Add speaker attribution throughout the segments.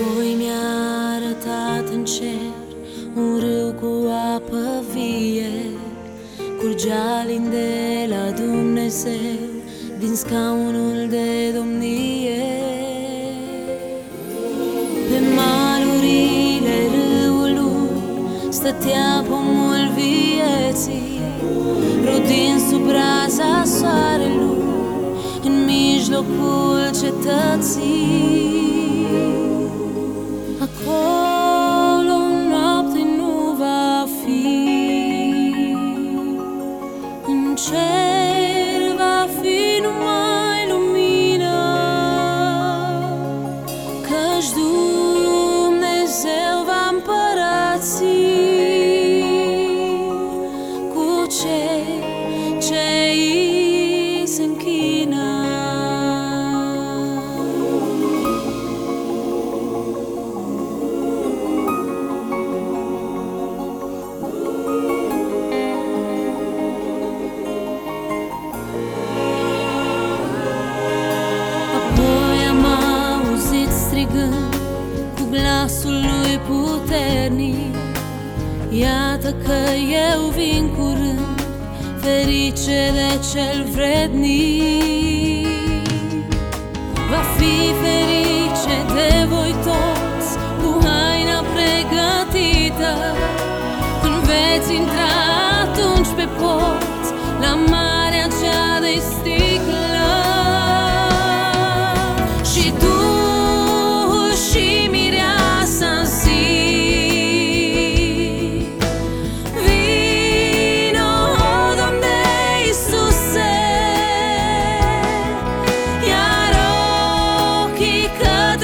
Speaker 1: Apoi mi-a arătat în cer Un râu cu apă vie. Curgea lin de la Dumnezeu Din scaunul de domnie. Pe malurile râului Stătea pomul vieții Rodind sub raza soarelui În mijlocul cetății În strigând cu glasul lui puternic Iată că eu vin curând, ferice de cel vrednic. Va fi ferice de voi toți cu haina pregătită. Când veți intra atunci pe porți la marea cea de sticlă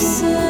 Speaker 1: listen